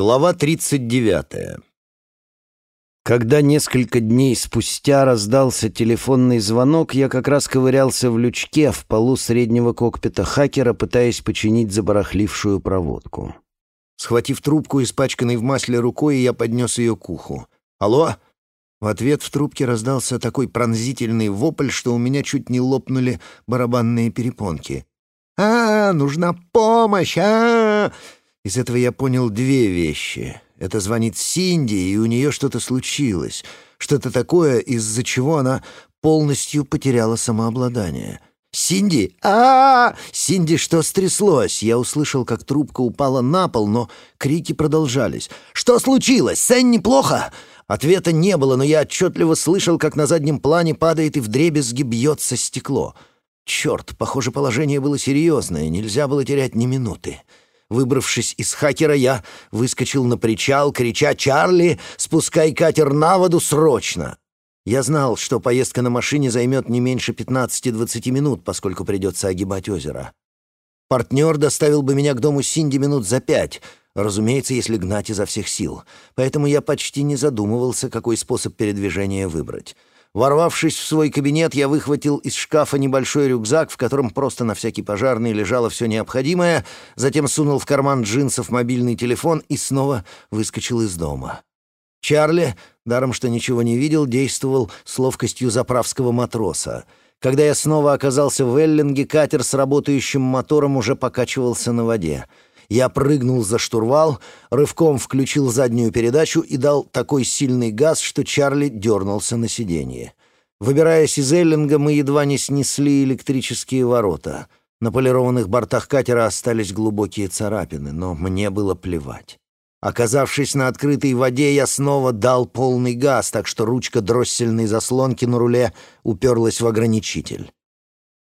Глава 39. Когда несколько дней спустя раздался телефонный звонок, я как раз ковырялся в лючке в полу среднего кокпита хакера, пытаясь починить забарахлившую проводку. Схватив трубку, испачканной в масле рукой, я поднес ее к уху. «Алло?» В ответ в трубке раздался такой пронзительный вопль, что у меня чуть не лопнули барабанные перепонки. «А, нужна помощь! а, -а, -а из этого я понял две вещи. Это звонит Синди, и у нее что-то случилось. Что-то такое, из-за чего она полностью потеряла самообладание. «Синди! а, -а, -а! Синди, что стряслось?» Я услышал, как трубка упала на пол, но крики продолжались. «Что случилось? Сэнни плохо?» Ответа не было, но я отчетливо слышал, как на заднем плане падает и вдребезги бьется стекло. Черт, похоже, положение было серьезное, нельзя было терять ни минуты. Выбравшись из хакера, я выскочил на причал, крича «Чарли, спускай катер на воду срочно!» Я знал, что поездка на машине займет не меньше 15-20 минут, поскольку придется огибать озеро. Партнер доставил бы меня к дому Синди минут за пять, разумеется, если гнать изо всех сил. Поэтому я почти не задумывался, какой способ передвижения выбрать. Ворвавшись в свой кабинет, я выхватил из шкафа небольшой рюкзак, в котором просто на всякий пожарный лежало все необходимое, затем сунул в карман джинсов мобильный телефон и снова выскочил из дома. Чарли, даром что ничего не видел, действовал с ловкостью заправского матроса. Когда я снова оказался в Эллинге, катер с работающим мотором уже покачивался на воде — я прыгнул за штурвал, рывком включил заднюю передачу и дал такой сильный газ, что Чарли дернулся на сиденье. Выбираясь из Эллинга, мы едва не снесли электрические ворота. На полированных бортах катера остались глубокие царапины, но мне было плевать. Оказавшись на открытой воде, я снова дал полный газ, так что ручка дроссельной заслонки на руле уперлась в ограничитель.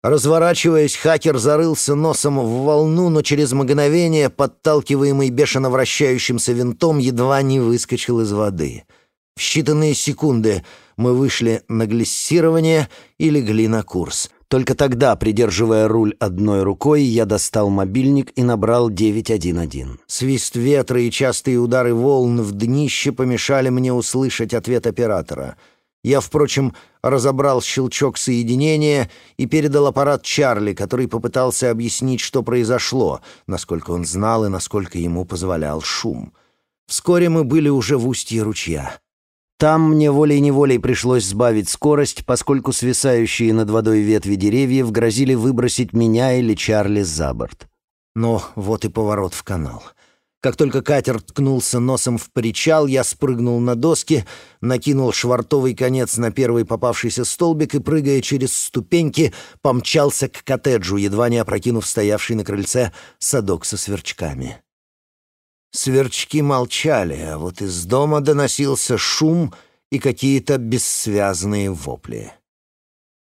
Разворачиваясь, хакер зарылся носом в волну, но через мгновение, подталкиваемый бешено вращающимся винтом, едва не выскочил из воды. В считанные секунды мы вышли на глиссирование и легли на курс. Только тогда, придерживая руль одной рукой, я достал мобильник и набрал 911. Свист ветра и частые удары волн в днище помешали мне услышать ответ оператора — я, впрочем, разобрал щелчок соединения и передал аппарат Чарли, который попытался объяснить, что произошло, насколько он знал и насколько ему позволял шум. Вскоре мы были уже в устье ручья. Там мне волей-неволей пришлось сбавить скорость, поскольку свисающие над водой ветви деревьев грозили выбросить меня или Чарли за борт. Но вот и поворот в канал — как только катер ткнулся носом в причал, я спрыгнул на доски, накинул швартовый конец на первый попавшийся столбик и, прыгая через ступеньки, помчался к коттеджу, едва не опрокинув стоявший на крыльце садок со сверчками. Сверчки молчали, а вот из дома доносился шум и какие-то бессвязные вопли.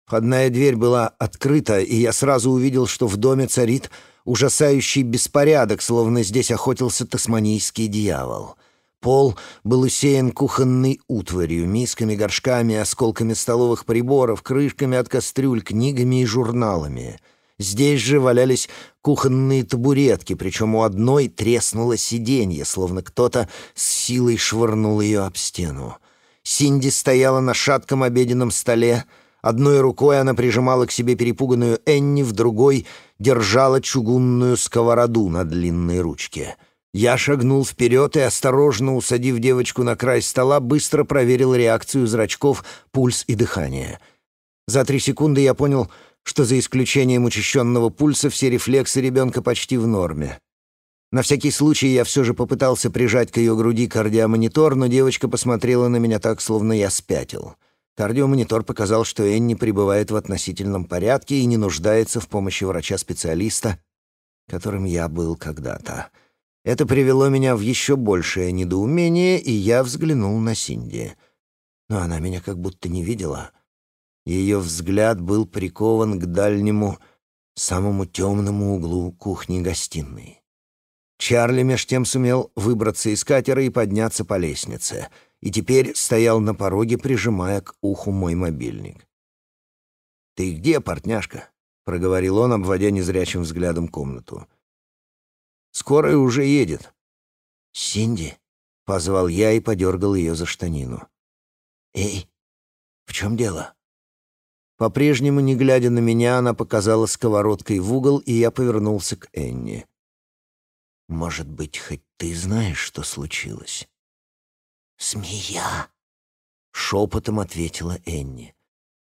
Входная дверь была открыта, и я сразу увидел, что в доме царит ужасающий беспорядок, словно здесь охотился тасманийский дьявол. Пол был усеян кухонной утварью, мисками, горшками, осколками столовых приборов, крышками от кастрюль, книгами и журналами. Здесь же валялись кухонные табуретки, причем у одной треснуло сиденье, словно кто-то с силой швырнул ее об стену. Синди стояла на шатком обеденном столе, Одной рукой она прижимала к себе перепуганную Энни, в другой держала чугунную сковороду на длинной ручке. Я шагнул вперед и, осторожно усадив девочку на край стола, быстро проверил реакцию зрачков, пульс и дыхание. За три секунды я понял, что за исключением учащенного пульса все рефлексы ребенка почти в норме. На всякий случай я все же попытался прижать к ее груди кардиомонитор, но девочка посмотрела на меня так, словно я спятил. — Кардиомонитор показал, что Энни пребывает в относительном порядке и не нуждается в помощи врача-специалиста, которым я был когда-то. Это привело меня в еще большее недоумение, и я взглянул на Синди. Но она меня как будто не видела. Ее взгляд был прикован к дальнему, самому темному углу кухни-гостиной. Чарли меж тем сумел выбраться из катера и подняться по лестнице — и теперь стоял на пороге, прижимая к уху мой мобильник. «Ты где, портняшка?» — проговорил он, обводя незрячим взглядом комнату. «Скорая уже едет. «Синди?» — позвал я и подергал ее за штанину. «Эй, в чем дело?» По-прежнему, не глядя на меня, она показала сковородкой в угол, и я повернулся к Энни. «Может быть, хоть ты знаешь, что случилось?» «Змея!» — шепотом ответила Энни.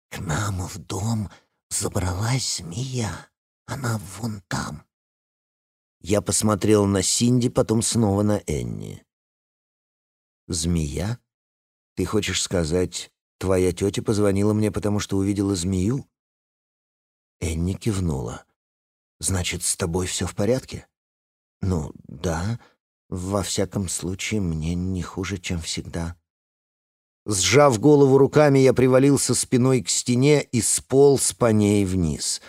«К нам в дом забралась змея. Она вон там». Я посмотрел на Синди, потом снова на Энни. «Змея? Ты хочешь сказать, твоя тетя позвонила мне, потому что увидела змею?» Энни кивнула. «Значит, с тобой все в порядке?» «Ну, да. Во всяком случае, мне не хуже, чем всегда». Сжав голову руками, я привалился спиной к стене и сполз по ней вниз.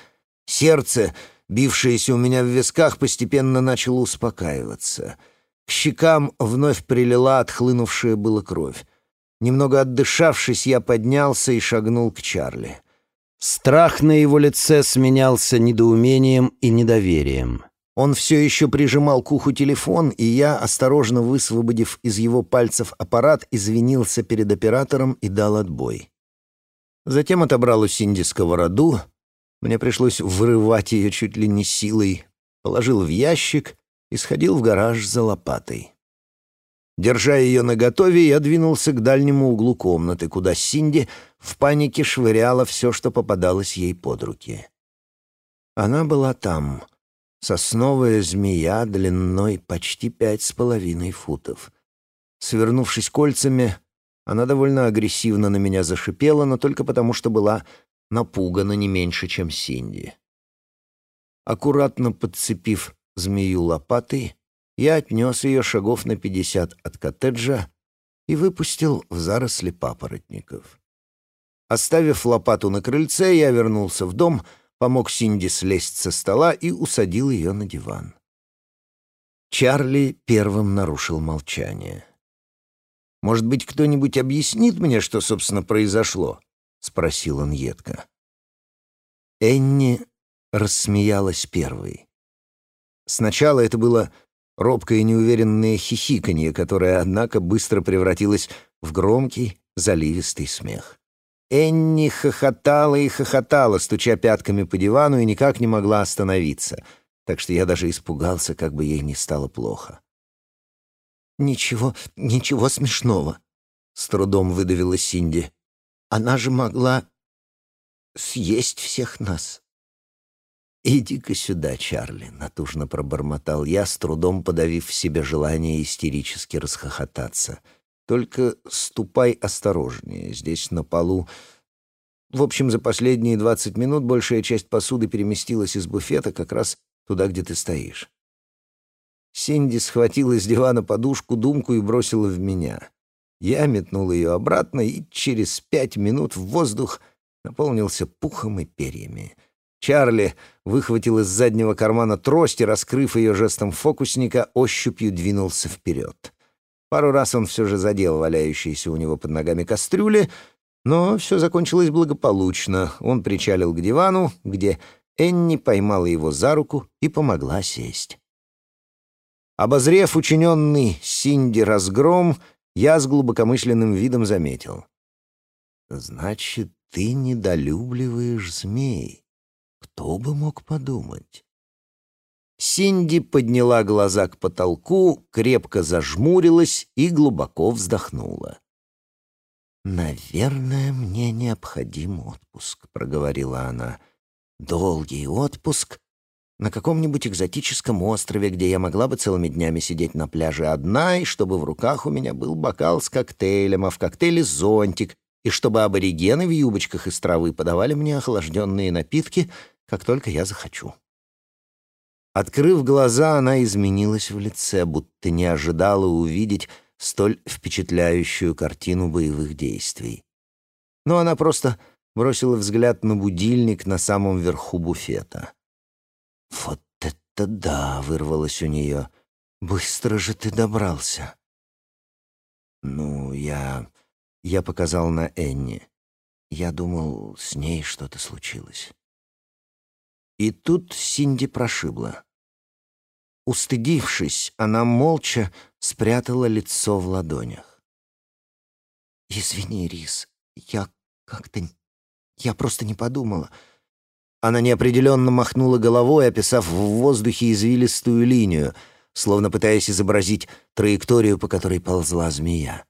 Сердце, бившееся у меня в висках, постепенно начало успокаиваться. К щекам вновь прилила отхлынувшая была кровь. Немного отдышавшись, я поднялся и шагнул к Чарли. Страх на его лице сменялся недоумением и недоверием. Он все еще прижимал к уху телефон, и я, осторожно высвободив из его пальцев аппарат, извинился перед оператором и дал отбой. Затем отобрал у Синди сковороду. Мне пришлось вырывать ее чуть ли не силой. Положил в ящик и сходил в гараж за лопатой. Держа ее наготове, я двинулся к дальнему углу комнаты, куда Синди в панике швыряла все, что попадалось ей под руки. Она была там — Сосновая змея длиной почти пять с половиной футов. Свернувшись кольцами, она довольно агрессивно на меня зашипела, но только потому, что была напугана не меньше, чем Синди. Аккуратно подцепив змею лопатой, я отнес ее шагов на пятьдесят от коттеджа и выпустил в заросли папоротников. Оставив лопату на крыльце, я вернулся в дом — помог Синди слезть со стола и усадил ее на диван. Чарли первым нарушил молчание. «Может быть, кто-нибудь объяснит мне, что, собственно, произошло?» — спросил он едко. Энни рассмеялась первой. Сначала это было робкое неуверенное хихиканье, которое, однако, быстро превратилось в громкий, заливистый смех. Энни хохотала и хохотала, стуча пятками по дивану, и никак не могла остановиться, так что я даже испугался, как бы ей не стало плохо. «Ничего, ничего смешного», — с трудом выдавила Синди. «Она же могла съесть всех нас». «Иди-ка сюда, Чарли», — натужно пробормотал я, с трудом подавив в себе желание истерически расхохотаться — только ступай осторожнее. Здесь на полу... В общем, за последние двадцать минут большая часть посуды переместилась из буфета как раз туда, где ты стоишь. Синди схватила с дивана подушку, думку и бросила в меня. Я метнул ее обратно, и через пять минут в воздух наполнился пухом и перьями. Чарли выхватил из заднего кармана трость и, раскрыв ее жестом фокусника, ощупью двинулся вперед. Пару раз он все же задел валяющиеся у него под ногами кастрюли, но все закончилось благополучно. Он причалил к дивану, где Энни поймала его за руку и помогла сесть. Обозрев учиненный Синди разгром, я с глубокомысленным видом заметил. «Значит, ты недолюбливаешь змей. Кто бы мог подумать?» Синди подняла глаза к потолку, крепко зажмурилась и глубоко вздохнула. «Наверное, мне необходим отпуск», — проговорила она. «Долгий отпуск на каком-нибудь экзотическом острове, где я могла бы целыми днями сидеть на пляже одна, и чтобы в руках у меня был бокал с коктейлем, а в коктейле зонтик, и чтобы аборигены в юбочках из травы подавали мне охлажденные напитки, как только я захочу». Открыв глаза, она изменилась в лице, будто не ожидала увидеть столь впечатляющую картину боевых действий. Но она просто бросила взгляд на будильник на самом верху буфета. «Вот это да!» — вырвалось у нее. «Быстро же ты добрался!» «Ну, я...» — я показал на Энни. Я думал, с ней что-то случилось. И тут Синди прошибла. Устыдившись, она молча спрятала лицо в ладонях. «Извини, Рис, я как-то... Я просто не подумала». Она неопределенно махнула головой, описав в воздухе извилистую линию, словно пытаясь изобразить траекторию, по которой ползла змея.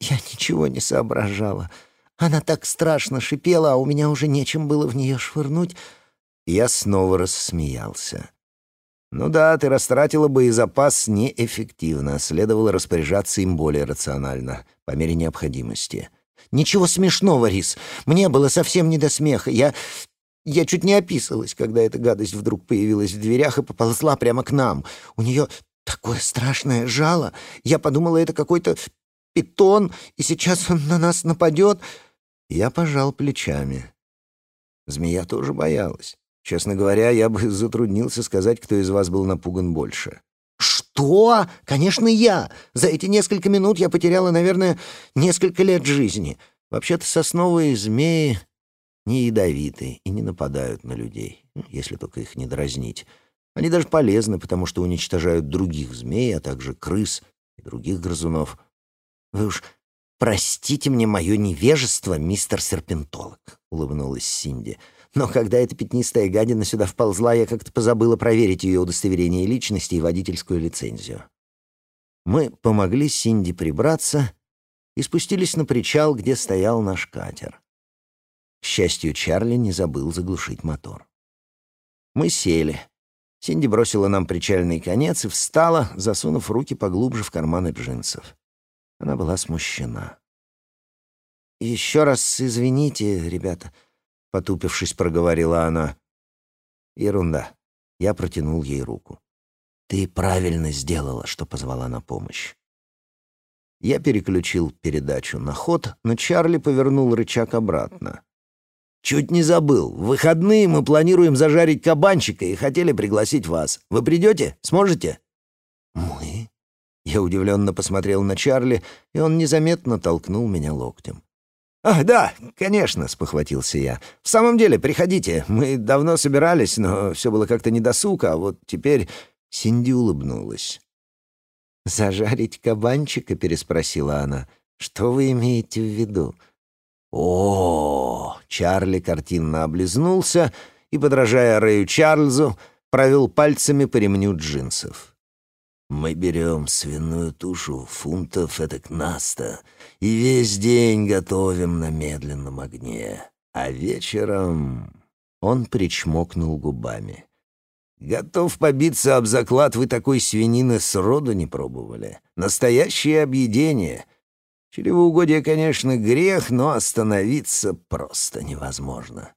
«Я ничего не соображала. Она так страшно шипела, а у меня уже нечем было в нее швырнуть». Я снова рассмеялся. «Ну да, ты растратила боезапас неэффективно, следовало распоряжаться им более рационально, по мере необходимости». «Ничего смешного, Рис. Мне было совсем не до смеха. Я... я чуть не описалась, когда эта гадость вдруг появилась в дверях и поползла прямо к нам. У нее такое страшное жало. Я подумала, это какой-то питон, и сейчас он на нас нападет». Я пожал плечами. Змея тоже боялась. Честно говоря, я бы затруднился сказать, кто из вас был напуган больше. «Что? Конечно, я! За эти несколько минут я потеряла, наверное, несколько лет жизни. Вообще-то сосновые змеи не ядовиты и не нападают на людей, ну, если только их не дразнить. Они даже полезны, потому что уничтожают других змей, а также крыс и других грызунов. Вы уж простите мне мое невежество, мистер Серпентолог», — улыбнулась Синди. — но когда эта пятнистая гадина сюда вползла, я как-то позабыла проверить ее удостоверение личности и водительскую лицензию. Мы помогли Синди прибраться и спустились на причал, где стоял наш катер. К счастью, Чарли не забыл заглушить мотор. Мы сели. Синди бросила нам причальный конец и встала, засунув руки поглубже в карманы джинсов. Она была смущена. «Еще раз извините, ребята», — потупившись, проговорила она. «Ерунда». Я протянул ей руку. «Ты правильно сделала, что позвала на помощь». Я переключил передачу на ход, но Чарли повернул рычаг обратно. «Чуть не забыл. В выходные мы планируем зажарить кабанчика и хотели пригласить вас. Вы придете? Сможете?» «Мы?» Я удивленно посмотрел на Чарли, и он незаметно толкнул меня локтем. «Ах, да, конечно», — спохватился я. «В самом деле, приходите. Мы давно собирались, но все было как-то недосуг, а вот теперь...» Синди улыбнулась. «Зажарить кабанчика?» — переспросила она. «Что вы имеете в виду?» О, -о, -о Чарли картинно облизнулся и, подражая Рэю Чарльзу, провел пальцами по ремню джинсов. Мы берем свиную тушу фунтов этак наста и весь день готовим на медленном огне. А вечером он причмокнул губами. Готов побиться об заклад, вы такой свинины сроду не пробовали. Настоящее объедение. Чревоугодие, конечно, грех, но остановиться просто невозможно.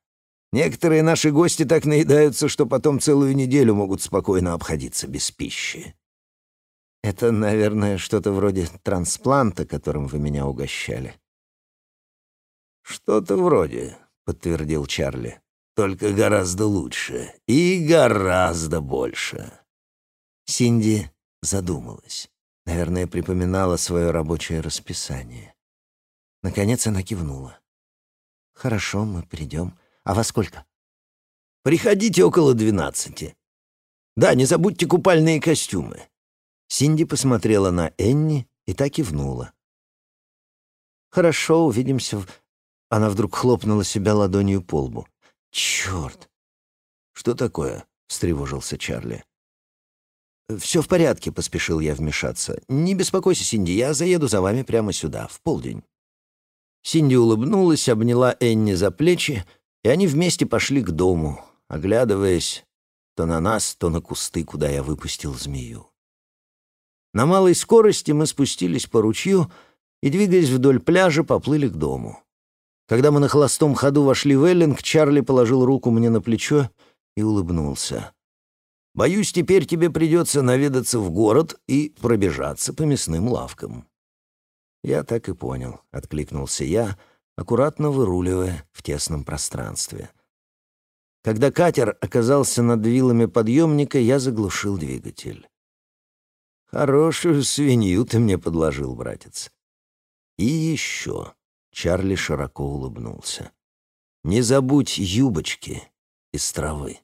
Некоторые наши гости так наедаются, что потом целую неделю могут спокойно обходиться без пищи. Это, наверное, что-то вроде транспланта, которым вы меня угощали. Что-то вроде, подтвердил Чарли. Только гораздо лучше и гораздо больше. Синди задумалась. Наверное, припоминала свое рабочее расписание. Наконец она кивнула. «Хорошо, мы придем. А во сколько?» «Приходите около двенадцати. Да, не забудьте купальные костюмы. Синди посмотрела на Энни и так кивнула. «Хорошо, увидимся в...» Она вдруг хлопнула себя ладонью по лбу. «Черт!» «Что такое?» — встревожился Чарли. «Все в порядке», — поспешил я вмешаться. «Не беспокойся, Синди, я заеду за вами прямо сюда, в полдень». Синди улыбнулась, обняла Энни за плечи, и они вместе пошли к дому, оглядываясь то на нас, то на кусты, куда я выпустил змею. На малой скорости мы спустились по ручью и, двигаясь вдоль пляжа, поплыли к дому. Когда мы на холостом ходу вошли в Эллинг, Чарли положил руку мне на плечо и улыбнулся. «Боюсь, теперь тебе придется наведаться в город и пробежаться по мясным лавкам». «Я так и понял», — откликнулся я, аккуратно выруливая в тесном пространстве. Когда катер оказался над вилами подъемника, я заглушил двигатель. Хорошую свинью ты мне подложил, братец. И еще. Чарли широко улыбнулся. Не забудь юбочки из травы.